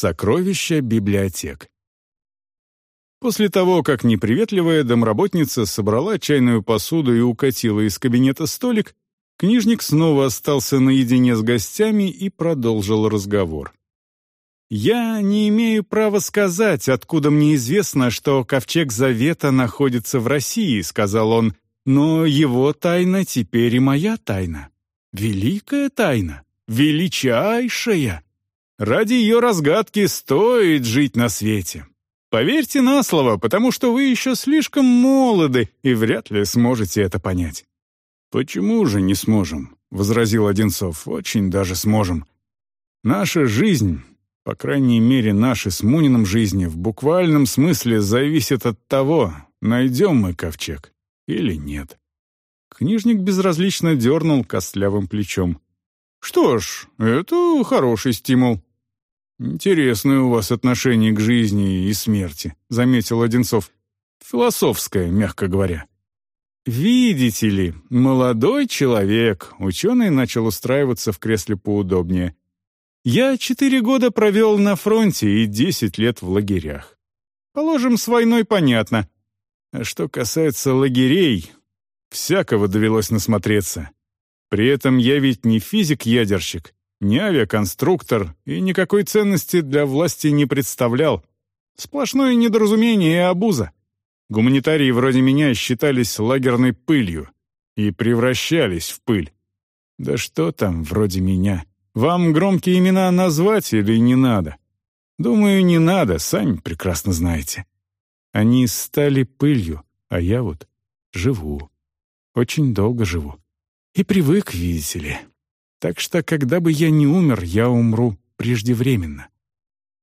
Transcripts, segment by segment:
Сокровища библиотек. После того, как неприветливая домработница собрала чайную посуду и укатила из кабинета столик, книжник снова остался наедине с гостями и продолжил разговор. «Я не имею права сказать, откуда мне известно, что Ковчег Завета находится в России», — сказал он, «но его тайна теперь и моя тайна. Великая тайна, величайшая. Ради ее разгадки стоит жить на свете. Поверьте на слово, потому что вы еще слишком молоды и вряд ли сможете это понять». «Почему же не сможем?» — возразил Одинцов. «Очень даже сможем. Наша жизнь по крайней мере, наши с Муниным жизни в буквальном смысле зависят от того, найдем мы ковчег или нет. Книжник безразлично дернул костлявым плечом. «Что ж, это хороший стимул». «Интересное у вас отношение к жизни и смерти», — заметил Одинцов. «Философское, мягко говоря». «Видите ли, молодой человек», — ученый начал устраиваться в кресле поудобнее. Я четыре года провел на фронте и десять лет в лагерях. Положим, с войной понятно. А что касается лагерей, всякого довелось насмотреться. При этом я ведь не физик-ядерщик, не авиаконструктор и никакой ценности для власти не представлял. Сплошное недоразумение и обуза. Гуманитарии вроде меня считались лагерной пылью и превращались в пыль. Да что там вроде меня? Вам громкие имена назвать или не надо? Думаю, не надо, сами прекрасно знаете. Они стали пылью, а я вот живу. Очень долго живу. И привык, видите ли. Так что, когда бы я не умер, я умру преждевременно.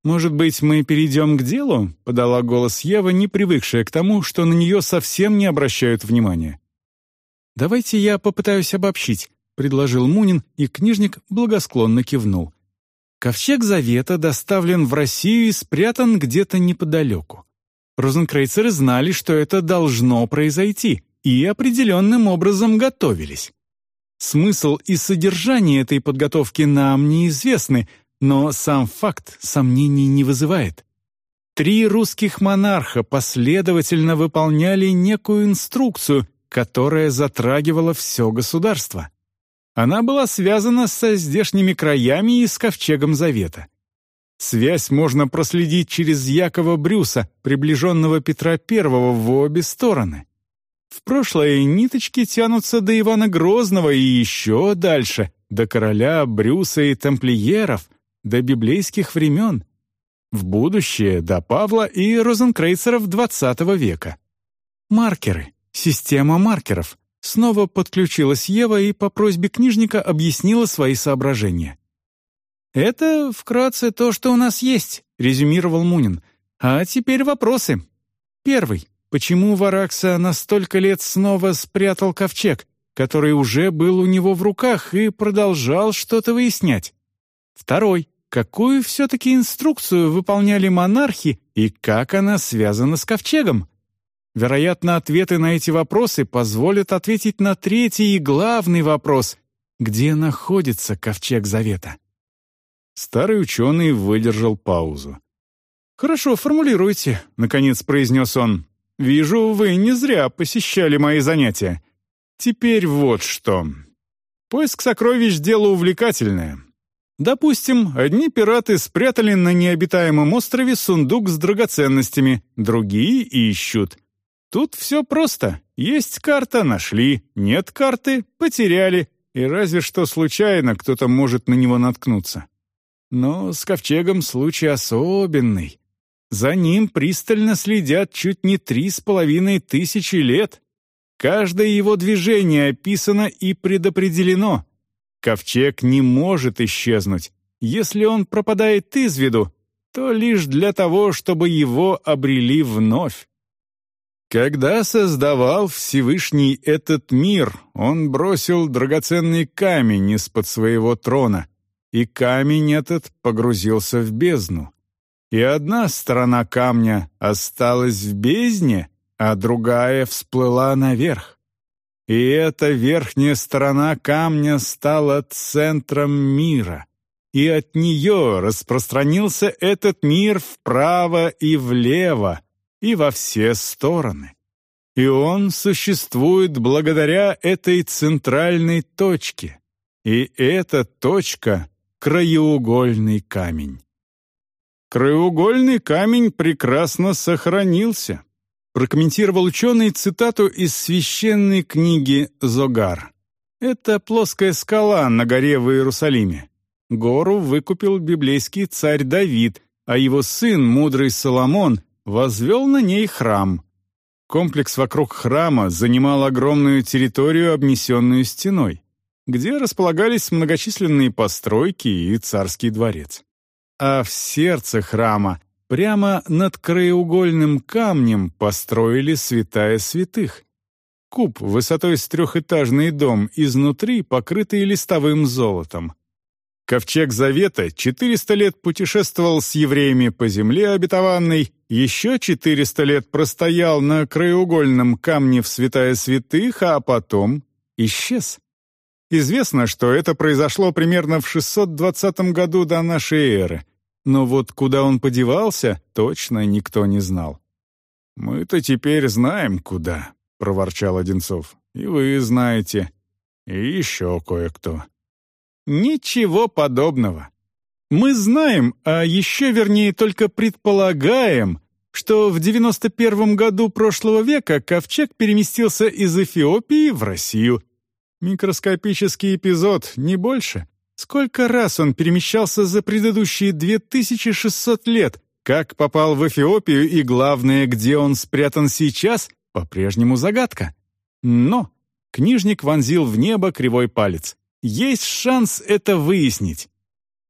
«Может быть, мы перейдем к делу?» — подала голос Ева, не привыкшая к тому, что на нее совсем не обращают внимания. «Давайте я попытаюсь обобщить. — предложил Мунин, и книжник благосклонно кивнул. Ковчег Завета доставлен в Россию и спрятан где-то неподалеку. Розенкрейцеры знали, что это должно произойти, и определенным образом готовились. Смысл и содержание этой подготовки нам неизвестны, но сам факт сомнений не вызывает. Три русских монарха последовательно выполняли некую инструкцию, которая затрагивала все государство. Она была связана со здешними краями и с ковчегом Завета. Связь можно проследить через Якова Брюса, приближенного Петра I в обе стороны. В прошлое ниточки тянутся до Ивана Грозного и еще дальше, до короля Брюса и тамплиеров, до библейских времен. В будущее до Павла и розенкрейцеров XX века. Маркеры, система маркеров — Снова подключилась Ева и по просьбе книжника объяснила свои соображения. «Это вкратце то, что у нас есть», — резюмировал Мунин. «А теперь вопросы. Первый. Почему Варакса на столько лет снова спрятал ковчег, который уже был у него в руках и продолжал что-то выяснять? Второй. Какую все-таки инструкцию выполняли монархи и как она связана с ковчегом? Вероятно, ответы на эти вопросы позволят ответить на третий и главный вопрос — где находится Ковчег Завета? Старый ученый выдержал паузу. «Хорошо, формулируйте», — наконец произнес он. «Вижу, вы не зря посещали мои занятия. Теперь вот что. Поиск сокровищ — дело увлекательное. Допустим, одни пираты спрятали на необитаемом острове сундук с драгоценностями, другие ищут — Тут все просто. Есть карта — нашли, нет карты — потеряли, и разве что случайно кто-то может на него наткнуться. Но с ковчегом случай особенный. За ним пристально следят чуть не три с половиной тысячи лет. Каждое его движение описано и предопределено. Ковчег не может исчезнуть. Если он пропадает из виду, то лишь для того, чтобы его обрели вновь. Когда создавал Всевышний этот мир, он бросил драгоценный камень из-под своего трона, и камень этот погрузился в бездну. И одна сторона камня осталась в бездне, а другая всплыла наверх. И эта верхняя сторона камня стала центром мира, и от нее распространился этот мир вправо и влево, и во все стороны. И он существует благодаря этой центральной точке. И эта точка — краеугольный камень. Краеугольный камень прекрасно сохранился, прокомментировал ученый цитату из священной книги «Зогар». Это плоская скала на горе в Иерусалиме. Гору выкупил библейский царь Давид, а его сын, мудрый Соломон, возвел на ней храм. Комплекс вокруг храма занимал огромную территорию, обнесенную стеной, где располагались многочисленные постройки и царский дворец. А в сердце храма, прямо над краеугольным камнем, построили святая святых. Куб высотой с трехэтажный дом, изнутри покрытый листовым золотом. Ковчег Завета 400 лет путешествовал с евреями по земле обетованной, еще 400 лет простоял на краеугольном камне в святая святых, а потом исчез. Известно, что это произошло примерно в 620 году до нашей эры, но вот куда он подевался, точно никто не знал. «Мы-то теперь знаем, куда», — проворчал Одинцов. «И вы знаете. И еще кое-кто». Ничего подобного. Мы знаем, а еще вернее только предполагаем, что в 91 году прошлого века ковчег переместился из Эфиопии в Россию. Микроскопический эпизод, не больше. Сколько раз он перемещался за предыдущие 2600 лет, как попал в Эфиопию и, главное, где он спрятан сейчас, по-прежнему загадка. Но книжник вонзил в небо кривой палец. Есть шанс это выяснить».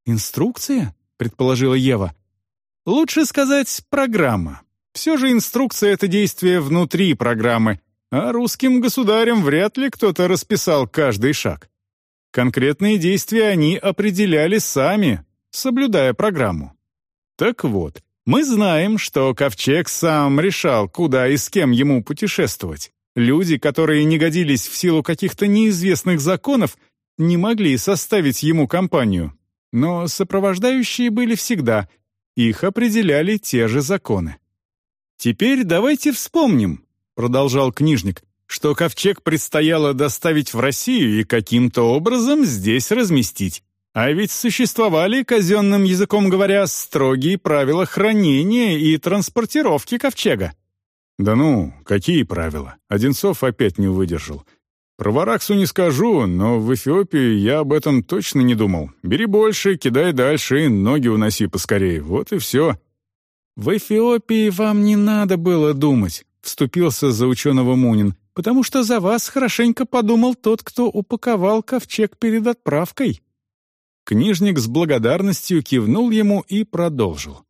«Инструкция?» — предположила Ева. «Лучше сказать программа. Все же инструкция — это действие внутри программы, а русским государям вряд ли кто-то расписал каждый шаг. Конкретные действия они определяли сами, соблюдая программу. Так вот, мы знаем, что Ковчег сам решал, куда и с кем ему путешествовать. Люди, которые не годились в силу каких-то неизвестных законов, не могли составить ему компанию, но сопровождающие были всегда, их определяли те же законы. «Теперь давайте вспомним», — продолжал книжник, что ковчег предстояло доставить в Россию и каким-то образом здесь разместить. А ведь существовали, казенным языком говоря, строгие правила хранения и транспортировки ковчега. «Да ну, какие правила?» Одинцов опять не выдержал. Про Вараксу не скажу, но в Эфиопии я об этом точно не думал. Бери больше, кидай дальше и ноги уноси поскорее. Вот и все». «В Эфиопии вам не надо было думать», — вступился за ученого Мунин, «потому что за вас хорошенько подумал тот, кто упаковал ковчег перед отправкой». Книжник с благодарностью кивнул ему и продолжил.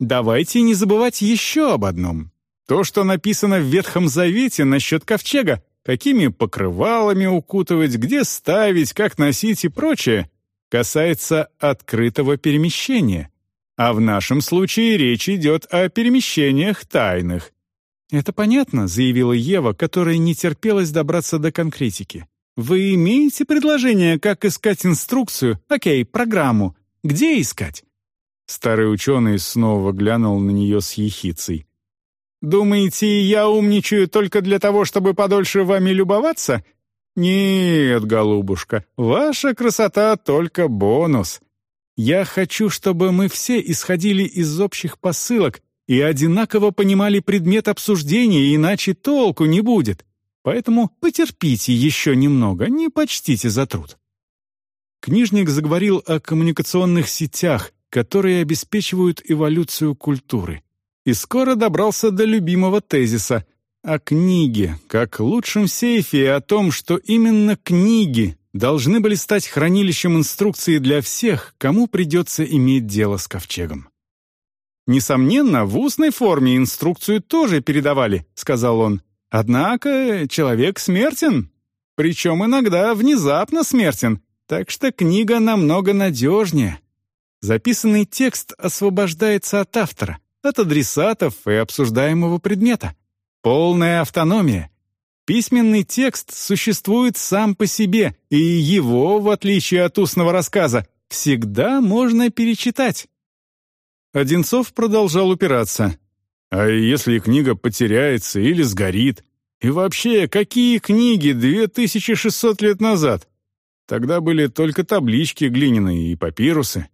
«Давайте не забывать еще об одном. То, что написано в Ветхом Завете насчет ковчега, какими покрывалами укутывать, где ставить, как носить и прочее, касается открытого перемещения. А в нашем случае речь идет о перемещениях тайных. «Это понятно», — заявила Ева, которая не терпелась добраться до конкретики. «Вы имеете предложение, как искать инструкцию, окей, программу? Где искать?» Старый ученый снова глянул на нее с ехицей. Думаете, я умничаю только для того, чтобы подольше вами любоваться? Нет, голубушка, ваша красота только бонус. Я хочу, чтобы мы все исходили из общих посылок и одинаково понимали предмет обсуждения, иначе толку не будет. Поэтому потерпите еще немного, не почтите за труд. Книжник заговорил о коммуникационных сетях, которые обеспечивают эволюцию культуры и скоро добрался до любимого тезиса о книге, как лучшем сейфе и о том, что именно книги должны были стать хранилищем инструкции для всех, кому придется иметь дело с ковчегом. «Несомненно, в устной форме инструкцию тоже передавали», — сказал он. «Однако человек смертен, причем иногда внезапно смертен, так что книга намного надежнее. Записанный текст освобождается от автора, от адресатов и обсуждаемого предмета. Полная автономия. Письменный текст существует сам по себе, и его, в отличие от устного рассказа, всегда можно перечитать. Одинцов продолжал упираться. А если книга потеряется или сгорит? И вообще, какие книги 2600 лет назад? Тогда были только таблички глиняные и папирусы.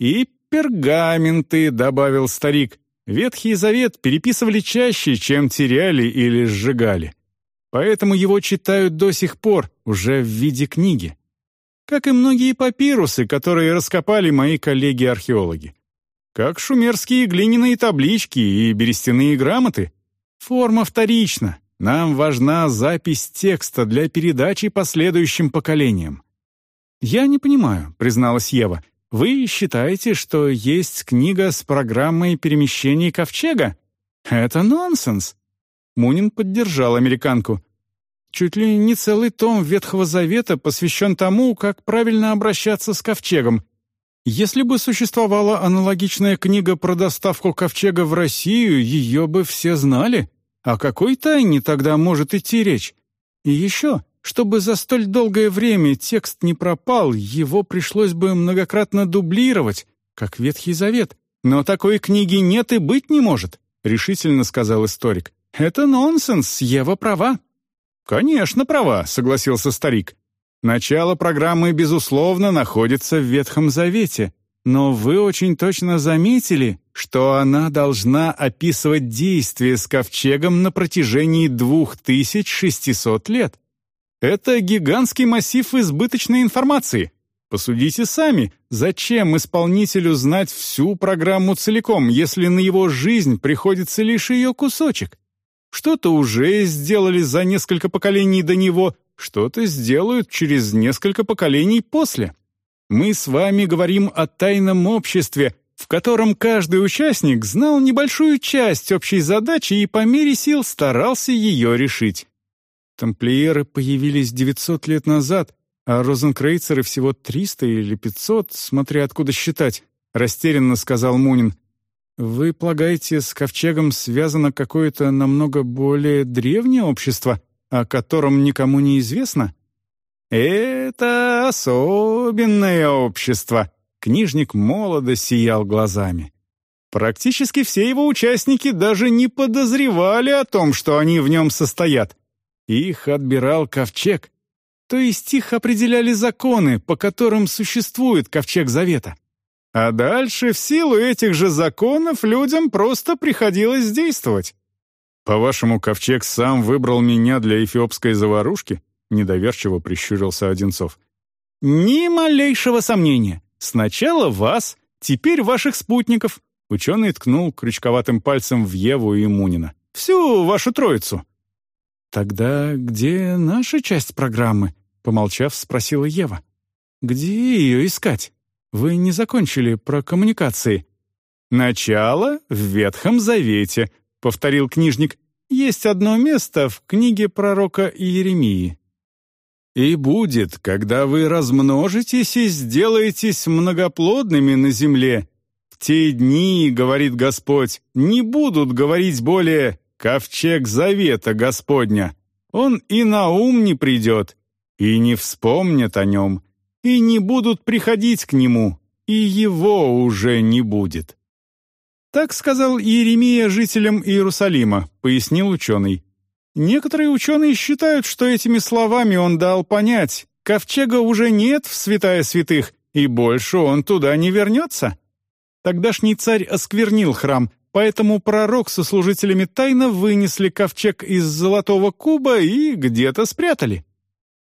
И пергаменты, добавил старик. Ветхий Завет переписывали чаще, чем теряли или сжигали. Поэтому его читают до сих пор, уже в виде книги. Как и многие папирусы, которые раскопали мои коллеги-археологи. Как шумерские глиняные таблички и берестяные грамоты. Форма вторична. Нам важна запись текста для передачи последующим поколениям. «Я не понимаю», — призналась Ева. «Вы считаете, что есть книга с программой перемещений ковчега? Это нонсенс». Мунин поддержал американку. Чуть ли не целый том Ветхого Завета посвящен тому, как правильно обращаться с ковчегом, если бы существовала аналогичная книга про доставку ковчега в Россию, ее бы все знали. О какой тайне тогда может идти речь? И еще, чтобы за столь долгое время текст не пропал, его пришлось бы многократно дублировать, как Ветхий Завет. Но такой книги нет и быть не может, решительно сказал историк. Это нонсенс, Ева права. Конечно, права, согласился старик. Начало программы, безусловно, находится в Ветхом Завете, но вы очень точно заметили, что она должна описывать действия с ковчегом на протяжении 2600 лет. Это гигантский массив избыточной информации. Посудите сами, зачем исполнителю знать всю программу целиком, если на его жизнь приходится лишь ее кусочек? Что-то уже сделали за несколько поколений до него, что-то сделают через несколько поколений после. Мы с вами говорим о тайном обществе, в котором каждый участник знал небольшую часть общей задачи и по мере сил старался ее решить. Тамплиеры появились 900 лет назад, а розенкрейцеры всего 300 или 500, смотря откуда считать, растерянно сказал Мунин. Вы полагаете, с ковчегом связано какое-то намного более древнее общество — о котором никому не известно? Это особенное общество. Книжник молодо сиял глазами. Практически все его участники даже не подозревали о том, что они в нем состоят. Их отбирал ковчег. То есть их определяли законы, по которым существует ковчег завета. А дальше в силу этих же законов людям просто приходилось действовать. «По-вашему, Ковчег сам выбрал меня для эфиопской заварушки?» — недоверчиво прищурился Одинцов. «Ни малейшего сомнения. Сначала вас, теперь ваших спутников». Ученый ткнул крючковатым пальцем в Еву и Мунина. «Всю вашу троицу». «Тогда где наша часть программы?» — помолчав, спросила Ева. «Где ее искать? Вы не закончили про коммуникации». «Начало в Ветхом Завете», повторил книжник, есть одно место в книге пророка Иеремии. «И будет, когда вы размножитесь и сделаетесь многоплодными на земле. В те дни, — говорит Господь, — не будут говорить более «ковчег завета Господня». Он и на ум не придет, и не вспомнят о нем, и не будут приходить к нему, и его уже не будет. Так сказал Иеремия жителям Иерусалима, пояснил ученый. Некоторые ученые считают, что этими словами он дал понять, ковчега уже нет в святая святых, и больше он туда не вернется. Тогдашний царь осквернил храм, поэтому пророк со служителями тайно вынесли ковчег из золотого куба и где-то спрятали.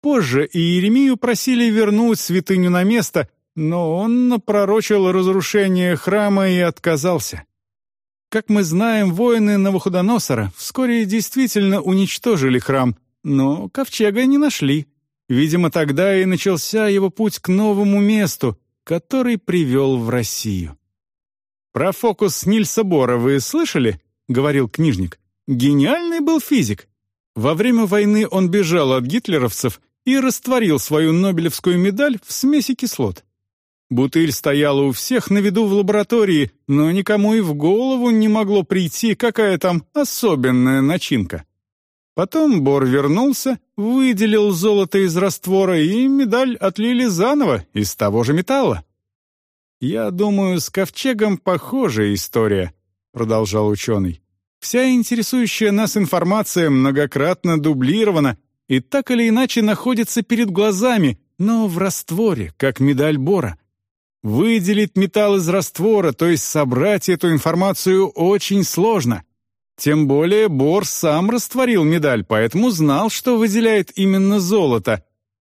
Позже Иеремию просили вернуть святыню на место, но он напророчил разрушение храма и отказался. Как мы знаем, воины Навуходоносора вскоре действительно уничтожили храм, но ковчега не нашли. Видимо, тогда и начался его путь к новому месту, который привел в Россию. «Про фокус Нильса Бора вы слышали?» — говорил книжник. «Гениальный был физик. Во время войны он бежал от гитлеровцев и растворил свою Нобелевскую медаль в смеси кислот. Бутыль стояла у всех на виду в лаборатории, но никому и в голову не могло прийти, какая там особенная начинка. Потом Бор вернулся, выделил золото из раствора, и медаль отлили заново, из того же металла. «Я думаю, с ковчегом похожая история», — продолжал ученый. «Вся интересующая нас информация многократно дублирована и так или иначе находится перед глазами, но в растворе, как медаль Бора. Выделить металл из раствора, то есть собрать эту информацию, очень сложно. Тем более Бор сам растворил медаль, поэтому знал, что выделяет именно золото.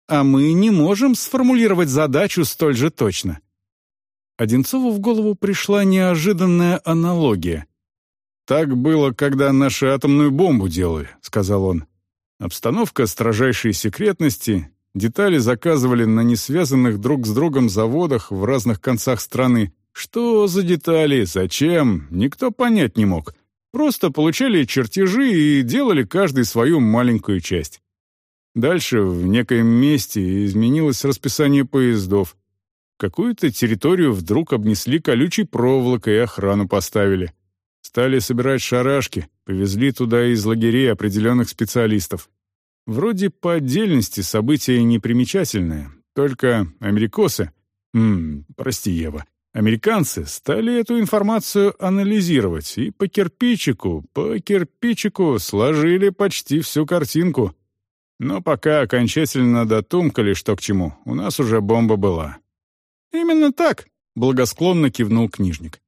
А мы не можем сформулировать задачу столь же точно. Одинцову в голову пришла неожиданная аналогия. «Так было, когда наши атомную бомбу делали», — сказал он. «Обстановка строжайшей секретности, детали заказывали на несвязанных друг с другом заводах в разных концах страны. Что за детали, зачем, никто понять не мог. Просто получали чертежи и делали каждый свою маленькую часть. Дальше в некоем месте изменилось расписание поездов. Какую-то территорию вдруг обнесли колючей проволокой и охрану поставили. Стали собирать шарашки, повезли туда из лагерей определенных специалистов. Вроде по отдельности события непримечательное, только америкосы, м прости, Ева, американцы стали эту информацию анализировать и по кирпичику, по кирпичику сложили почти всю картинку. Но пока окончательно дотумкали, что к чему, у нас уже бомба была. «Именно так», — благосклонно кивнул книжник.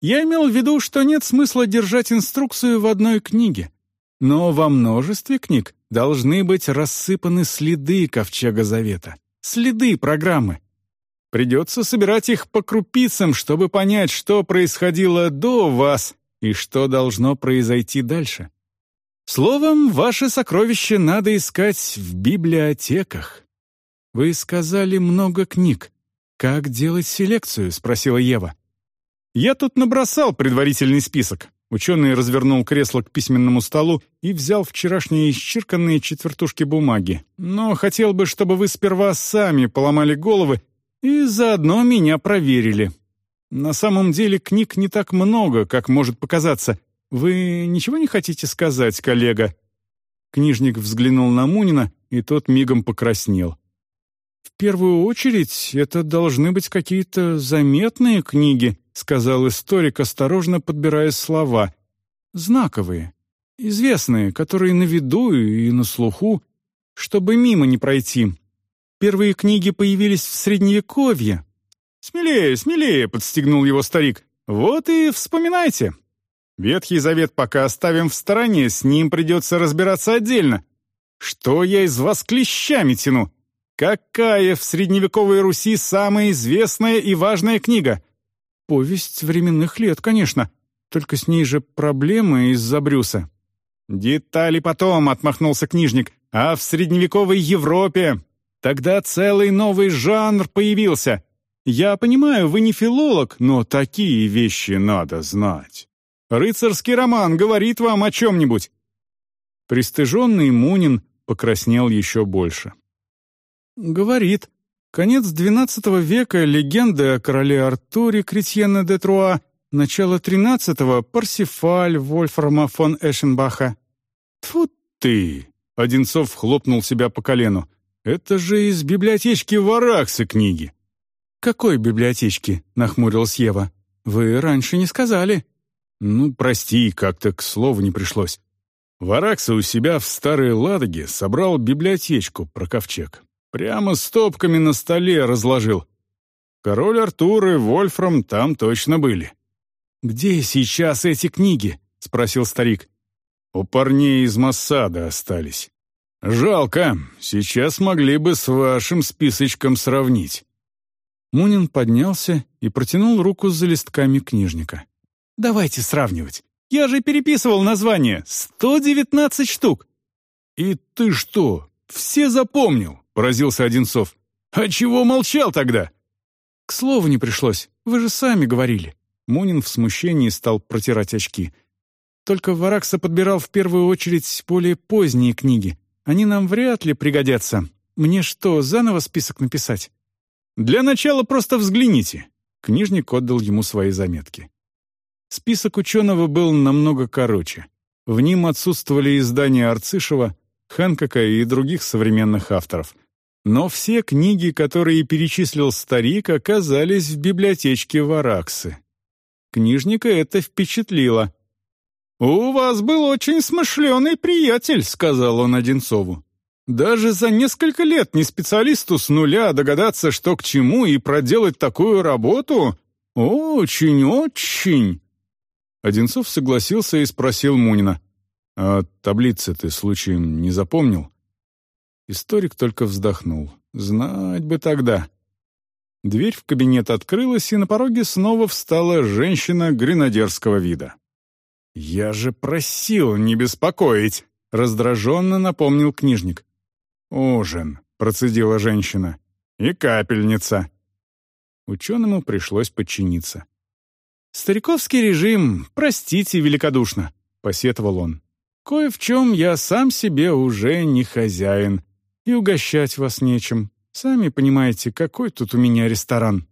«Я имел в виду, что нет смысла держать инструкцию в одной книге. Но во множестве книг должны быть рассыпаны следы Ковчега Завета, следы программы. Придется собирать их по крупицам, чтобы понять, что происходило до вас и что должно произойти дальше. Словом, ваше сокровище надо искать в библиотеках. Вы сказали много книг. «Как делать селекцию?» — спросила Ева. «Я тут набросал предварительный список». Ученый развернул кресло к письменному столу и взял вчерашние исчерканные четвертушки бумаги. «Но хотел бы, чтобы вы сперва сами поломали головы и заодно меня проверили. На самом деле книг не так много, как может показаться. Вы ничего не хотите сказать, коллега?» Книжник взглянул на Мунина, и тот мигом покраснел. «В первую очередь, это должны быть какие-то заметные книги», сказал историк, осторожно подбирая слова. «Знаковые, известные, которые на виду и на слуху, чтобы мимо не пройти. Первые книги появились в Средневековье». «Смелее, смелее», — подстегнул его старик. «Вот и вспоминайте. Ветхий Завет пока оставим в стороне, с ним придется разбираться отдельно. Что я из вас клещами тяну? Какая в средневековой Руси самая известная и важная книга? Повесть временных лет, конечно. Только с ней же проблемы из-за Брюса. Детали потом, отмахнулся книжник. А в средневековой Европе тогда целый новый жанр появился. Я понимаю, вы не филолог, но такие вещи надо знать. Рыцарский роман говорит вам о чем-нибудь. Пристыженный Мунин покраснел еще больше. Говорит. Конец XII века легенды о короле Артуре Кретьена де Труа, начало XIII Парсифаль Вольфрама фон Эшенбаха. Тфу ты! Одинцов хлопнул себя по колену. Это же из библиотечки Вараксы книги. «Какой библиотечки?» — нахмурилась Ева. «Вы раньше не сказали». «Ну, прости, как-то к слову не пришлось. Варакса у себя в Старой Ладоге собрал библиотечку про ковчег. Прямо стопками на столе разложил. Король Артур и Вольфрам там точно были. «Где сейчас эти книги?» — спросил старик. «У парней из Массада остались. Жалко, сейчас могли бы с вашим списочком сравнить». Мунин поднялся и протянул руку за листками книжника. «Давайте сравнивать. Я же переписывал название. 119 штук». «И ты что, все запомнил?» поразился Одинцов. «А чего молчал тогда?» «К слову не пришлось. Вы же сами говорили». Мунин в смущении стал протирать очки. «Только Варакса подбирал в первую очередь более поздние книги. Они нам вряд ли пригодятся. Мне что, заново список написать?» «Для начала просто взгляните». Книжник отдал ему свои заметки. Список ученого был намного короче. В нем отсутствовали издания Арцишева, Хэнкока и других современных авторов — Но все книги, которые перечислил старик, оказались в библиотечке Вараксы. Книжника это впечатлило. «У вас был очень смышленый приятель», — сказал он Одинцову. «Даже за несколько лет не специалисту с нуля догадаться, что к чему, и проделать такую работу? Очень-очень!» Одинцов согласился и спросил Мунина. «А таблицы ты случаем не запомнил?» Историк только вздохнул. «Знать бы тогда». Дверь в кабинет открылась, и на пороге снова встала женщина гренадерского вида. «Я же просил не беспокоить!» — раздраженно напомнил книжник. «Ужин», — процедила женщина, — «и капельница». Ученому пришлось подчиниться. «Стариковский режим, простите великодушно», — посетовал он. «Кое в чем я сам себе уже не хозяин, и угощать вас нечем. Сами понимаете, какой тут у меня ресторан».